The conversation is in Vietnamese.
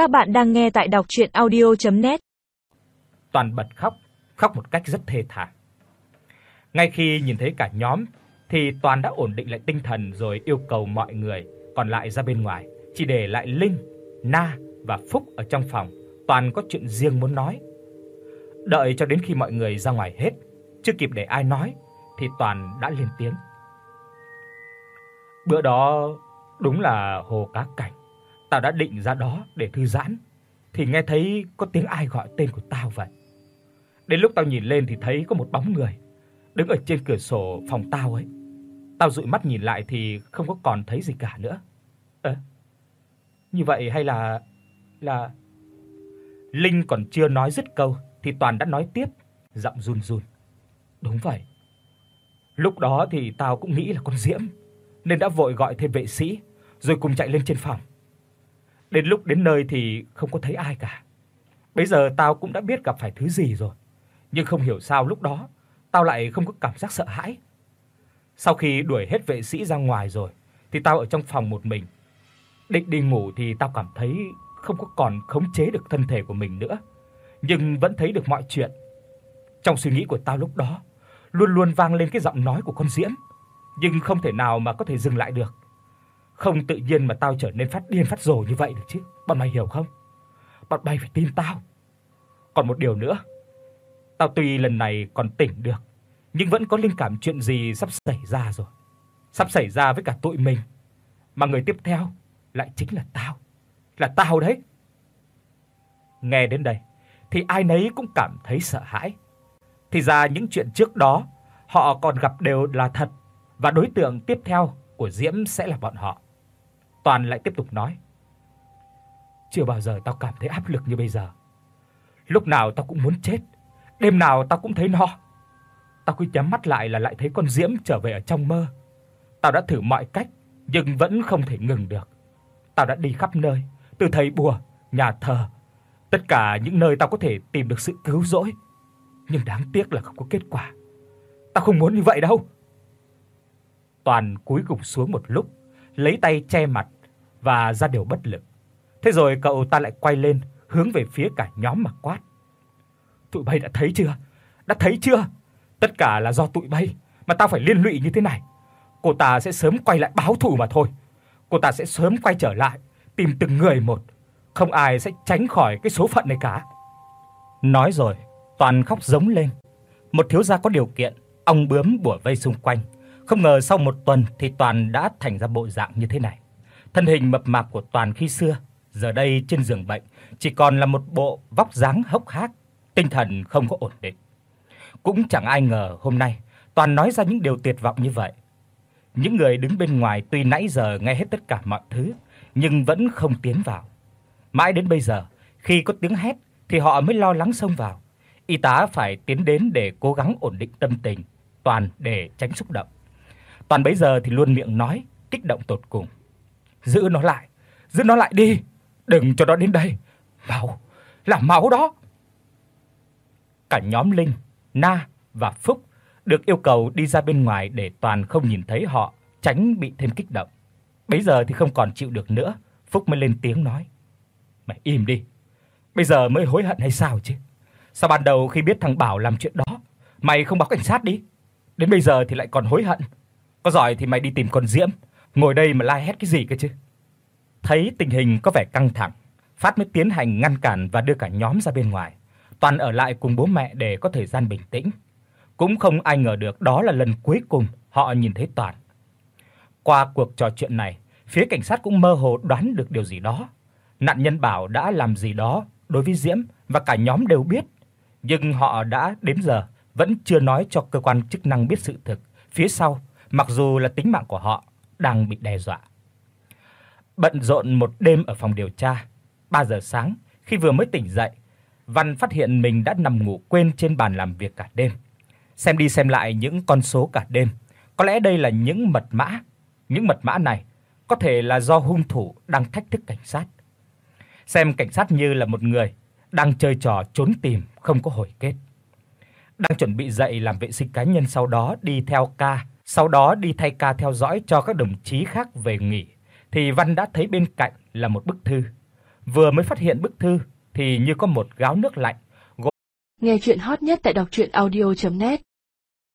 Các bạn đang nghe tại đọc audio net Toàn bật khóc, khóc một cách rất thê thảm. Ngay khi nhìn thấy cả nhóm thì Toàn đã ổn định lại tinh thần rồi yêu cầu mọi người còn lại ra bên ngoài, chỉ để lại Linh, Na và Phúc ở trong phòng. Toàn có chuyện riêng muốn nói. Đợi cho đến khi mọi người ra ngoài hết, chưa kịp để ai nói thì Toàn đã lên tiếng. Bữa đó đúng là hồ cá cảnh, tao đã định ra đó để thư giãn thì nghe thấy có tiếng ai gọi tên của tao vậy. Đến lúc tao nhìn lên thì thấy có một bóng người đứng ở trên cửa sổ phòng tao ấy. Tao dụi mắt nhìn lại thì không có còn thấy gì cả nữa. Ơ. như vậy hay là là Linh còn chưa nói dứt câu thì Toàn đã nói tiếp, giọng run run. Đúng vậy. Lúc đó thì tao cũng nghĩ là con Diễm, nên đã vội gọi thêm vệ sĩ rồi cùng chạy lên trên phòng. Đến lúc đến nơi thì không có thấy ai cả. Bây giờ tao cũng đã biết gặp phải thứ gì rồi, nhưng không hiểu sao lúc đó tao lại không có cảm giác sợ hãi. Sau khi đuổi hết vệ sĩ ra ngoài rồi thì tao ở trong phòng một mình. Định đi ngủ thì tao cảm thấy không có còn khống chế được thân thể của mình nữa, nhưng vẫn thấy được mọi chuyện. Trong suy nghĩ của tao lúc đó luôn luôn vang lên cái giọng nói của con Diễm, nhưng không thể nào mà có thể dừng lại được. Không tự nhiên mà tao trở nên phát điên phát rồ như vậy được chứ. Bọn mày hiểu không? Bọn mày phải tin tao. Còn một điều nữa, tao tuy lần này còn tỉnh được, nhưng vẫn có linh cảm chuyện gì sắp xảy ra rồi. Sắp xảy ra với cả tụi mình. Mà người tiếp theo lại chính là tao. Là tao đấy. Nghe đến đây thì ai nấy cũng cảm thấy sợ hãi. Thì ra những chuyện trước đó họ còn gặp đều là thật và đối tượng tiếp theo của Diễm sẽ là bọn họ. Toàn lại tiếp tục nói: "Chưa bao giờ tao cảm thấy áp lực như bây giờ. Lúc nào tao cũng muốn chết, đêm nào tao cũng thấy no. Tao cứ nhắm mắt lại là lại thấy con Diễm trở về ở trong mơ. Tao đã thử mọi cách nhưng vẫn không thể ngừng được. Tao đã đi khắp nơi, từ thầy bùa, nhà thờ, tất cả những nơi tao có thể tìm được sự cứu rỗi, nhưng đáng tiếc là không có kết quả. Tao không muốn như vậy đâu." Toàn cúi gục xuống một lúc, lấy tay che mặt và ra điều bất lực. Thế rồi cậu ta lại quay lên, hướng về phía cả nhóm mà quát. Tụi bay đã thấy chưa? Đã thấy chưa? Tất cả là do tụi bay mà tao phải liên lụy như thế này. Cô ta sẽ sớm quay lại báo thù mà thôi. Cô ta sẽ sớm quay trở lại, tìm từng người một, không ai sẽ tránh khỏi cái số phận này cả. Nói rồi, toàn khóc giống lên. Một thiếu gia có điều kiện, ong bướm bủa vây xung quanh, không ngờ sau một tuần thì Toàn đã thành ra bộ dạng như thế này. Thân hình mập mạp của Toàn khi xưa, giờ đây trên giường bệnh chỉ còn là một bộ vóc dáng hốc hác, tinh thần không có ổn định. Cũng chẳng ai ngờ hôm nay Toàn nói ra những điều tuyệt vọng như vậy. Những người đứng bên ngoài tuy nãy giờ nghe hết tất cả mọi thứ, nhưng vẫn không tiến vào. Mãi đến bây giờ, khi có tiếng hét thì họ mới lo lắng xông vào. Y tá phải tiến đến để cố gắng ổn định tâm tình Toàn để tránh xúc động. Toàn bấy giờ thì luôn miệng nói, kích động tột cùng. Giữ nó lại, giữ nó lại đi, đừng cho nó đến đây. Máu, là máu đó. Cả nhóm Linh, Na và Phúc được yêu cầu đi ra bên ngoài để Toàn không nhìn thấy họ, tránh bị thêm kích động. Bấy giờ thì không còn chịu được nữa, Phúc mới lên tiếng nói: "Mày im đi. Bây giờ mới hối hận hay sao chứ? Sao ban đầu khi biết thằng Bảo làm chuyện đó, mày không báo cảnh sát đi? Đến bây giờ thì lại còn hối hận?" Có giỏi thì mày đi tìm con Diễm, ngồi đây mà la hét cái gì cơ chứ? Thấy tình hình có vẻ căng thẳng, Phát mới tiến hành ngăn cản và đưa cả nhóm ra bên ngoài. Toàn ở lại cùng bố mẹ để có thời gian bình tĩnh. Cũng không ai ngờ được đó là lần cuối cùng họ nhìn thấy Toàn. Qua cuộc trò chuyện này, phía cảnh sát cũng mơ hồ đoán được điều gì đó. Nạn nhân Bảo đã làm gì đó đối với Diễm và cả nhóm đều biết, nhưng họ đã đến giờ vẫn chưa nói cho cơ quan chức năng biết sự thực. Phía sau mặc dù là tính mạng của họ đang bị đe dọa. Bận rộn một đêm ở phòng điều tra, 3 giờ sáng, khi vừa mới tỉnh dậy, Văn phát hiện mình đã nằm ngủ quên trên bàn làm việc cả đêm. Xem đi xem lại những con số cả đêm, có lẽ đây là những mật mã, những mật mã này có thể là do hung thủ đang thách thức cảnh sát. Xem cảnh sát như là một người đang chơi trò trốn tìm không có hồi kết. Đang chuẩn bị dậy làm vệ sinh cá nhân sau đó đi theo ca sau đó đi thay ca theo dõi cho các đồng chí khác về nghỉ, thì Văn đã thấy bên cạnh là một bức thư. Vừa mới phát hiện bức thư thì như có một gáo nước lạnh. Nghe truyện hot nhất tại doctruyenaudio.net